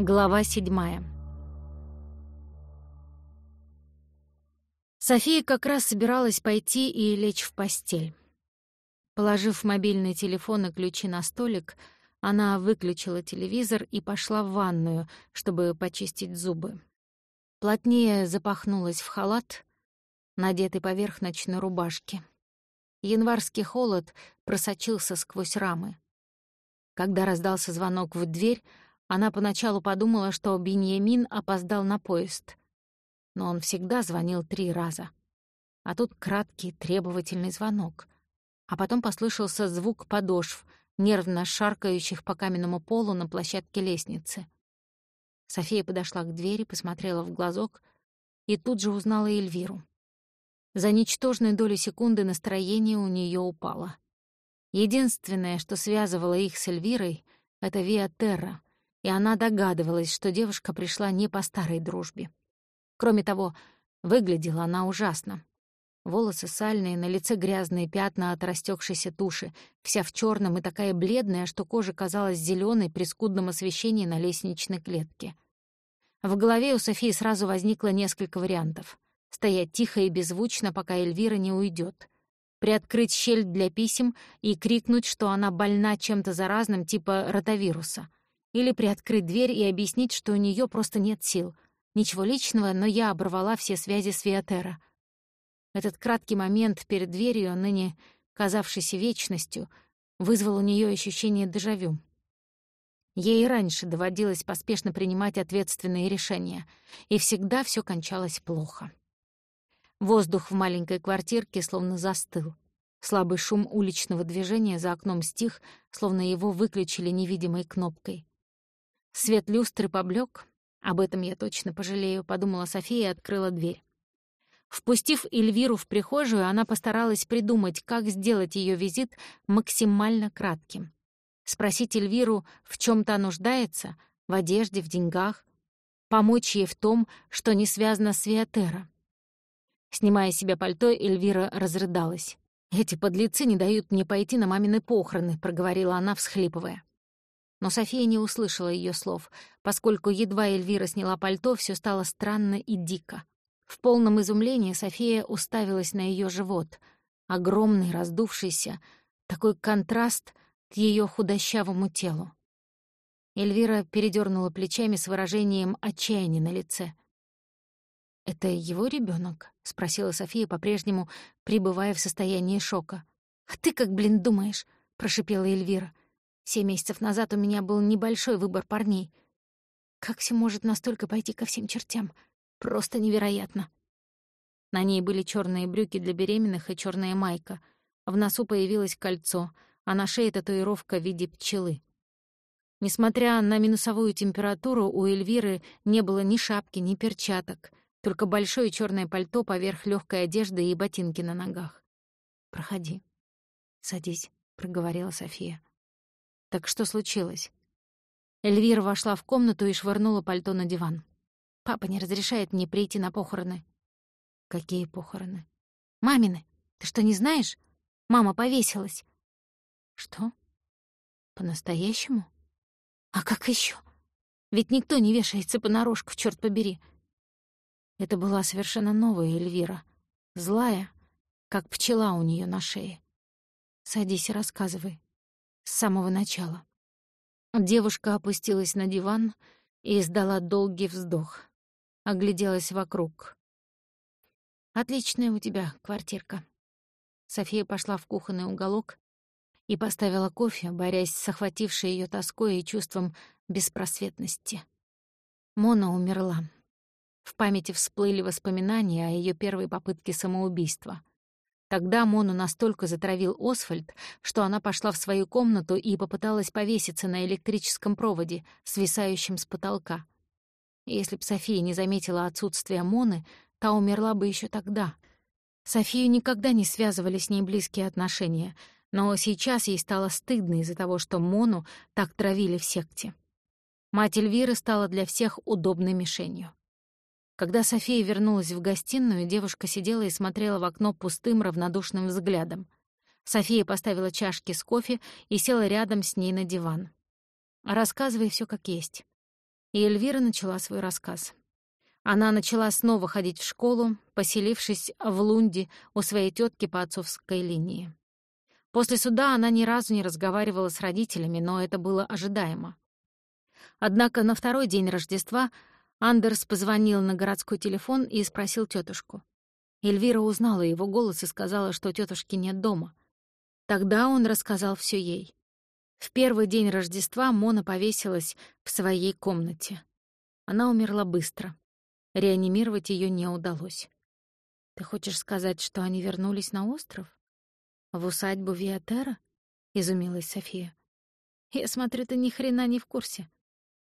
Глава седьмая. София как раз собиралась пойти и лечь в постель. Положив мобильный телефон и ключи на столик, она выключила телевизор и пошла в ванную, чтобы почистить зубы. Плотнее запахнулась в халат, надетый поверх ночной рубашки. Январский холод просочился сквозь рамы. Когда раздался звонок в дверь, она поначалу подумала, что Беньямин опоздал на поезд. Но он всегда звонил три раза. А тут краткий, требовательный звонок. А потом послышался звук подошв, нервно шаркающих по каменному полу на площадке лестницы. София подошла к двери, посмотрела в глазок и тут же узнала Эльвиру. За ничтожной доли секунды настроение у нее упало. Единственное, что связывало их с Эльвирой, — это Виа Терра, и она догадывалась, что девушка пришла не по старой дружбе. Кроме того, выглядела она ужасно. Волосы сальные, на лице грязные пятна от растекшейся туши, вся в черном и такая бледная, что кожа казалась зеленой при скудном освещении на лестничной клетке. В голове у Софии сразу возникло несколько вариантов. Стоять тихо и беззвучно, пока Эльвира не уйдет. Приоткрыть щель для писем и крикнуть, что она больна чем-то заразным, типа ротавируса — или приоткрыть дверь и объяснить, что у нее просто нет сил. Ничего личного, но я оборвала все связи с Виатера. Этот краткий момент перед дверью, ныне казавшийся вечностью, вызвал у нее ощущение дежавю. Ей раньше доводилось поспешно принимать ответственные решения, и всегда все кончалось плохо. Воздух в маленькой квартирке словно застыл. Слабый шум уличного движения за окном стих, словно его выключили невидимой кнопкой. Свет люстры поблек. Об этом я точно пожалею, подумала София и открыла дверь. Впустив Эльвиру в прихожую, она постаралась придумать, как сделать ее визит максимально кратким. Спросить Эльвиру, в чем то нуждается, в одежде, в деньгах, помочь ей в том, что не связано с Виатера. Снимая себе пальто, Эльвира разрыдалась. «Эти подлецы не дают мне пойти на мамины похороны», — проговорила она, всхлипывая. Но София не услышала ее слов, поскольку едва Эльвира сняла пальто, все стало странно и дико. В полном изумлении София уставилась на ее живот, огромный, раздувшийся, такой контраст к ее худощавому телу. Эльвира передернула плечами с выражением отчаяния на лице. «Это его ребенок? спросила София, по-прежнему пребывая в состоянии шока. «А ты как, блин, думаешь?» — прошипела Эльвира. Семь месяцев назад у меня был небольшой выбор парней. Как все может настолько пойти ко всем чертям? Просто невероятно. На ней были черные брюки для беременных и черная майка. В носу появилось кольцо, а на шее татуировка в виде пчелы. Несмотря на минусовую температуру, у Эльвиры не было ни шапки, ни перчаток, только большое черное пальто поверх легкой одежды и ботинки на ногах. «Проходи. Садись», — проговорила София. Так что случилось? Эльвира вошла в комнату и швырнула пальто на диван. Папа не разрешает мне прийти на похороны. Какие похороны? Мамины. Ты что, не знаешь? Мама повесилась. Что? По-настоящему? А как еще? Ведь никто не вешается понарошку, черт побери. Это была совершенно новая Эльвира. Злая, как пчела у нее на шее. Садись и рассказывай с самого начала. Девушка опустилась на диван и издала долгий вздох. Огляделась вокруг. «Отличная у тебя квартирка». София пошла в кухонный уголок и поставила кофе, борясь с охватившей ее тоской и чувством беспросветности. Мона умерла. В памяти всплыли воспоминания о ее первой попытке самоубийства. Тогда Мону настолько затравил Освальд, что она пошла в свою комнату и попыталась повеситься на электрическом проводе, свисающем с потолка. Если б София не заметила отсутствия Моны, та умерла бы еще тогда. Софию никогда не связывали с ней близкие отношения, но сейчас ей стало стыдно из-за того, что Мону так травили в секте. Мать Эльвиры стала для всех удобной мишенью. Когда София вернулась в гостиную, девушка сидела и смотрела в окно пустым равнодушным взглядом. София поставила чашки с кофе и села рядом с ней на диван. «Рассказывай все как есть». и Эльвира начала свой рассказ. Она начала снова ходить в школу, поселившись в Лунде у своей тетки по отцовской линии. После суда она ни разу не разговаривала с родителями, но это было ожидаемо. Однако на второй день Рождества Андерс позвонил на городской телефон и спросил тетушку. Эльвира узнала его голос и сказала, что тетушки нет дома. Тогда он рассказал все ей. В первый день Рождества Мона повесилась в своей комнате. Она умерла быстро. Реанимировать ее не удалось. «Ты хочешь сказать, что они вернулись на остров? В усадьбу Виатера?» — изумилась София. «Я смотрю, ты ни хрена не в курсе.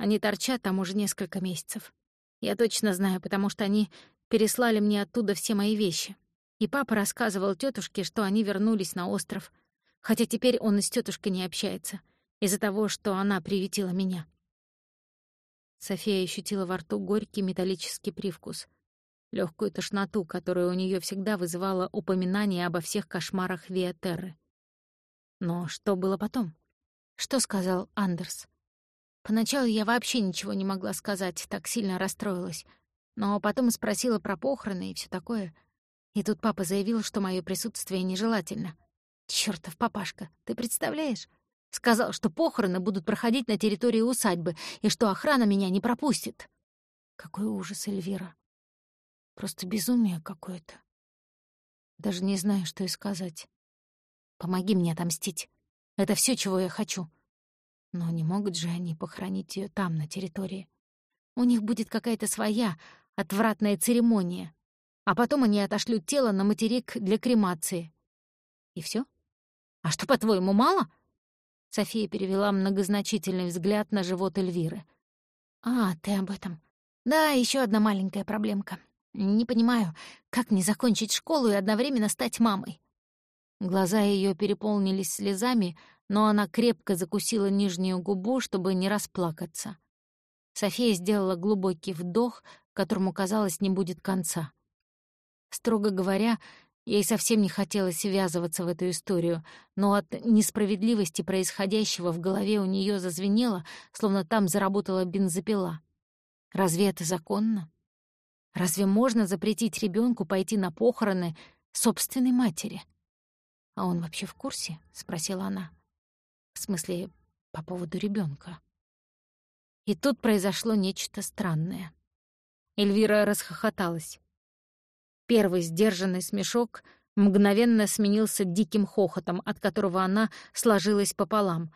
Они торчат там уже несколько месяцев. Я точно знаю, потому что они переслали мне оттуда все мои вещи. И папа рассказывал тетушке, что они вернулись на остров, хотя теперь он и с тетушкой не общается, из-за того, что она приветила меня. София ощутила во рту горький металлический привкус, легкую тошноту, которая у нее всегда вызывала упоминание обо всех кошмарах Виатерры. Но что было потом? Что сказал Андерс? Поначалу я вообще ничего не могла сказать, так сильно расстроилась. Но потом спросила про похороны и все такое. И тут папа заявил, что мое присутствие нежелательно — Чёртов папашка, ты представляешь? Сказал, что похороны будут проходить на территории усадьбы и что охрана меня не пропустит. Какой ужас, Эльвира. Просто безумие какое-то. Даже не знаю, что и сказать. Помоги мне отомстить. Это все, чего я хочу. Но не могут же они похоронить ее там, на территории. У них будет какая-то своя отвратная церемония. А потом они отошлют тело на материк для кремации. И все? «А что, по-твоему, мало?» София перевела многозначительный взгляд на живот Эльвиры. «А, ты об этом. Да, еще одна маленькая проблемка. Не понимаю, как мне закончить школу и одновременно стать мамой?» Глаза ее переполнились слезами, но она крепко закусила нижнюю губу, чтобы не расплакаться. София сделала глубокий вдох, которому, казалось, не будет конца. Строго говоря, Ей совсем не хотелось ввязываться в эту историю, но от несправедливости происходящего в голове у нее зазвенело, словно там заработала бензопила. Разве это законно? Разве можно запретить ребенку пойти на похороны собственной матери? А он вообще в курсе? спросила она. В смысле, по поводу ребенка. И тут произошло нечто странное. Эльвира расхохоталась. Первый сдержанный смешок мгновенно сменился диким хохотом, от которого она сложилась пополам,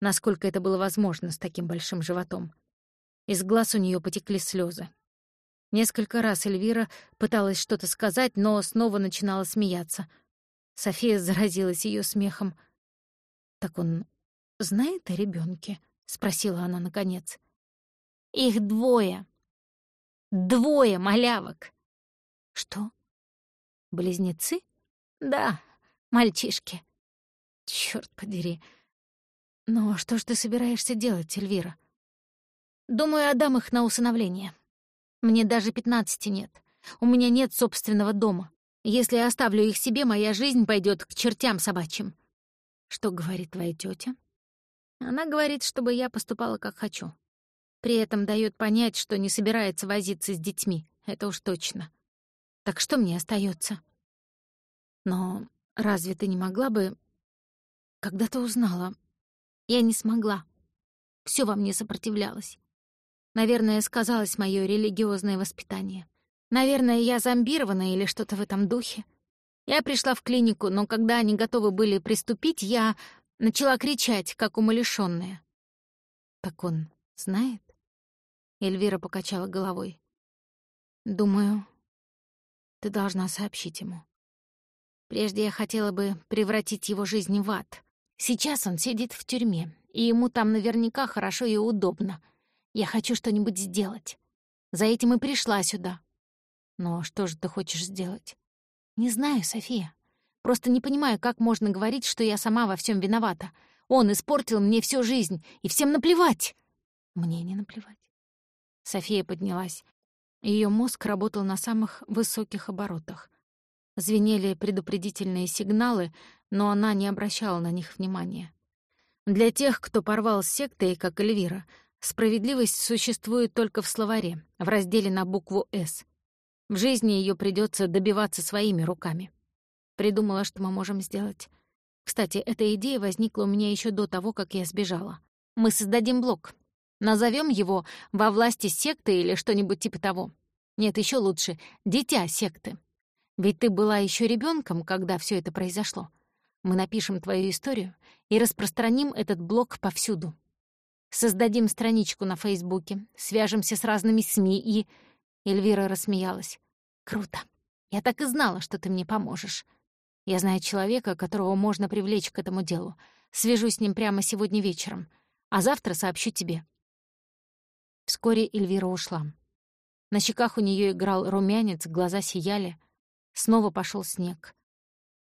насколько это было возможно с таким большим животом. Из глаз у нее потекли слезы. Несколько раз Эльвира пыталась что-то сказать, но снова начинала смеяться. София заразилась ее смехом. «Так он знает о ребенке? спросила она наконец. «Их двое. Двое малявок. Что? Близнецы? Да, мальчишки. Чёрт подери. Но что ж ты собираешься делать, Эльвира? Думаю, отдам их на усыновление. Мне даже пятнадцати нет. У меня нет собственного дома. Если я оставлю их себе, моя жизнь пойдет к чертям собачьим. Что говорит твоя тетя? Она говорит, чтобы я поступала как хочу. При этом дает понять, что не собирается возиться с детьми. Это уж точно. Так что мне остается? Но разве ты не могла бы... Когда ты узнала? Я не смогла. Все во мне сопротивлялось. Наверное, сказалось мое религиозное воспитание. Наверное, я зомбирована или что-то в этом духе. Я пришла в клинику, но когда они готовы были приступить, я начала кричать, как умалишённая. «Так он знает?» Эльвира покачала головой. «Думаю, ты должна сообщить ему. Прежде я хотела бы превратить его жизнь в ад. Сейчас он сидит в тюрьме, и ему там наверняка хорошо и удобно. Я хочу что-нибудь сделать. За этим и пришла сюда. Но что же ты хочешь сделать? Не знаю, София. Просто не понимаю, как можно говорить, что я сама во всем виновата. Он испортил мне всю жизнь, и всем наплевать. Мне не наплевать. София поднялась. Ее мозг работал на самых высоких оборотах. Звенели предупредительные сигналы, но она не обращала на них внимания. Для тех, кто порвал с сектой, как Эльвира, Справедливость существует только в словаре, в разделе на букву «С». В жизни ее придется добиваться своими руками. Придумала, что мы можем сделать. Кстати, эта идея возникла у меня еще до того, как я сбежала. Мы создадим блог. Назовем его «Во власти секты» или что-нибудь типа того. Нет, еще лучше «Дитя секты». Ведь ты была еще ребенком, когда все это произошло. Мы напишем твою историю и распространим этот блог повсюду. Создадим страничку на Фейсбуке, свяжемся с разными СМИ и...» Эльвира рассмеялась. «Круто. Я так и знала, что ты мне поможешь. Я знаю человека, которого можно привлечь к этому делу. Свяжусь с ним прямо сегодня вечером, а завтра сообщу тебе». Вскоре Эльвира ушла. На щеках у нее играл румянец, глаза сияли. Снова пошел снег.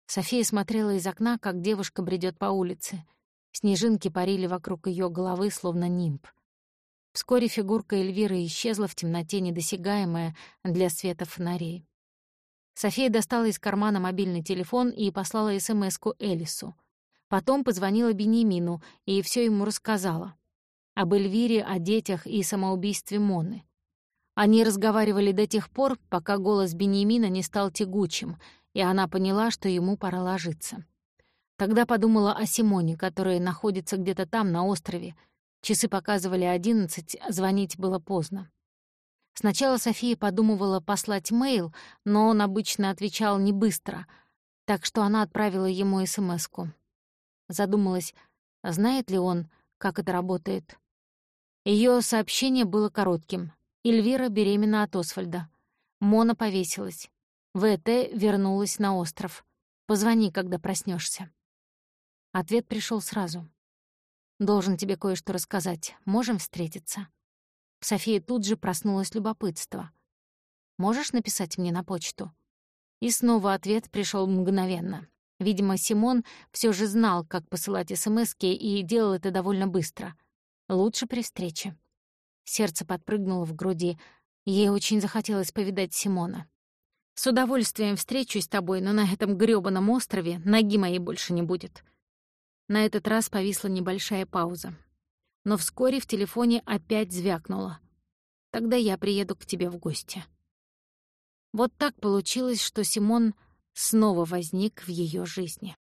София смотрела из окна, как девушка бредет по улице — Снежинки парили вокруг ее головы, словно нимб. Вскоре фигурка Эльвиры исчезла в темноте, недосягаемая для света фонарей. София достала из кармана мобильный телефон и послала СМС-ку Элису. Потом позвонила Бенемину и все ему рассказала. Об Эльвире, о детях и самоубийстве Моны. Они разговаривали до тех пор, пока голос Бенемина не стал тягучим, и она поняла, что ему пора ложиться. Тогда подумала о Симоне, которая находится где-то там, на острове. Часы показывали одиннадцать, звонить было поздно. Сначала София подумывала послать мейл, но он обычно отвечал не быстро, так что она отправила ему СМС-ку. Задумалась, знает ли он, как это работает. Ее сообщение было коротким. Эльвира беременна от Освальда. Мона повесилась. ВТ вернулась на остров. Позвони, когда проснешься. Ответ пришел сразу. «Должен тебе кое-что рассказать. Можем встретиться?» В Софии тут же проснулось любопытство. «Можешь написать мне на почту?» И снова ответ пришел мгновенно. Видимо, Симон все же знал, как посылать СМСки, и делал это довольно быстро. Лучше при встрече. Сердце подпрыгнуло в груди. Ей очень захотелось повидать Симона. «С удовольствием встречусь с тобой, но на этом грёбаном острове ноги моей больше не будет», на этот раз повисла небольшая пауза. Но вскоре в телефоне опять звякнуло. «Тогда я приеду к тебе в гости». Вот так получилось, что Симон снова возник в ее жизни.